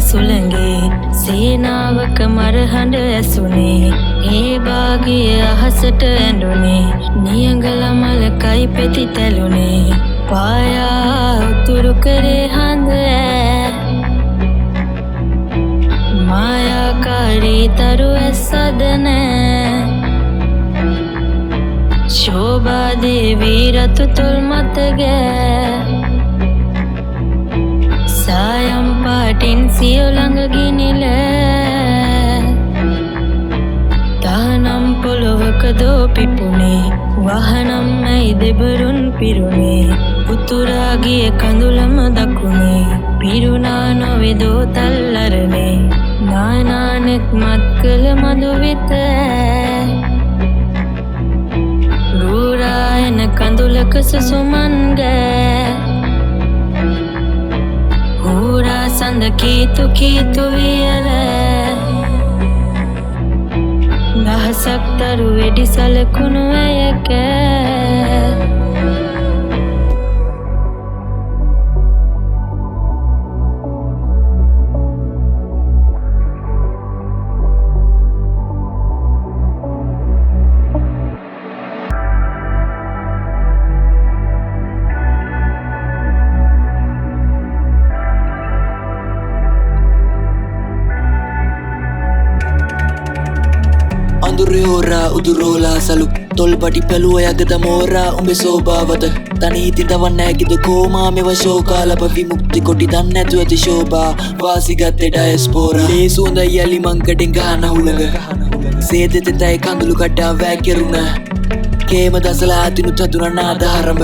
සුළඟේ. සේනාවක මරහඬ ඇසුනේ. ඒ බාගිය අහසට ඇඩුනේ නියගලමල කයි පෙති තැලුනේ පායා උතුරු කරේ හඳ ඇ. මායාකාරී තරු ඇස්සදනෑ ශෝභාදේවී රතු තොල් මතගෑ සායම් පාටින් සියොළඟ ගිනිල. තානම් පොළොවක දෝ පිපුනේ වහනම් ඇයි දෙබරුන් පිරුණේ? උතුරාගිය කඳුළම දකුණේ. පිරුණා නොවෙදෝ තල්ලරනේ නානානෙත් මත් කළ මදුවිත රූරායන කඳුලක සුසුමන්ගෑ. කීතු කීතු වියල දහසක් තරු වෙඩි සලකුණු ඇයක අඳුරයෝරා උදුරෝලා සලු තොල් පටි පැළුව යගත මෝරා උඹේ සෝභාවත තනීති තවන්න ඇකිද කෝමා? මෙව ශෝකාලප විමුක්ති කොටි දන්න ඇතු ඇති ශෝභා. වාසිගත්තෙ ඩයස්පෝර. ඒ සුවඳ යලි මංකටින් ගහන හුළඟ සේදෙතෙතයි කඳුළු කට්ටා වැෑකෙරුණ කේම දසලා අතිනු තතුරන්න අදහරඹ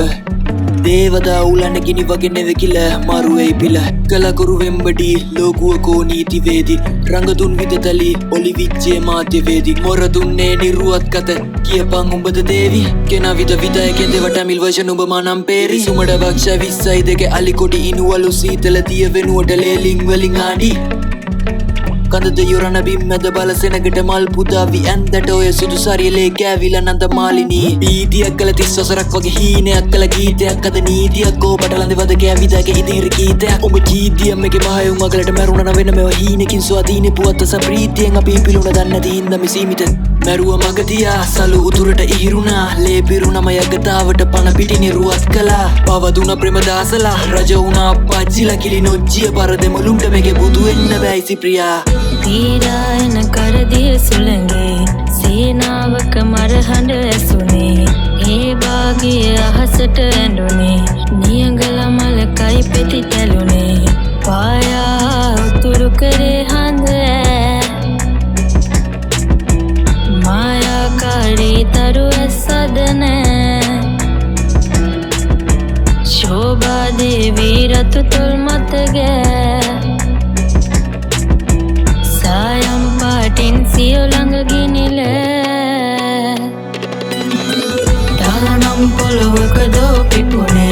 දේවදා උලන්න ගිනි වගේ නෙවෙකිල මරුවෙයි පිල. කලකුරු වෙම්බඩි ලෝකුවකෝ නීතිවේදි රඟතුන් විදතලි ඔලි විච්චේ මාධ්‍යවේදි මොරදුන්නේ නිරුවත් කත. කියපං උඹද දේවි. කෙන විද විදායකෙ දෙවට මිල්වශ නුබ මනම් පේරි. සුමට භක්ෂ විස්සයි දෙක අලිකොඩි ඉනුවලු සීතල තිය වෙනුවට ලේලිං වලින් ආඩි කඳද යුරණ බිම් මැද බලසෙනකට මල් පුදාවි. ඇන්දට ඔය සුදු සරියලේ කෑවිල නඳ මාලිනී. බීතියක් කළ තිස් වසරක් වගේ හීනයක් කළ ගීතයක් අද නීතියක්. කෝ පටලඳ වද කෑවිදගේ ඉදිරි ගීතයක්. ඔබ ජීතියම්මගේ මහයුම් අගලට මැරුණන වෙන මෙව හීනකින් ස්වාධීන පුවත්ත සප්‍රීතියෙන් අපි පිළුණ දන්න දීන්දම සීමිත මැරුව මගතියා සලු උතුරට ඉහිරුණා. ලේපිරුණම යගතාවට පණ පිටි නිරුවත් කලා පවදුන ප්‍රමදාසලා රජ වුණා පච්චිල කිලි නොච්චිය පරදෙමලුන්ට මෙගේ බුදුවෙන්න බැයිසි ප්‍රියා. තීරායන කරදිය සුළඟේ සේනාවක මරහඬ ඇසුනේ. ඒ බාගිය අහසට ඇඩුනේ නියගලමල කයි පෙති තැලුනේ පායා ශෝභාදේවී රතු තොල් මතගෑ සායම් පාටින් සියොළඟ ගිනිල. තානම් පොළොවක දෝ පිපුනේ.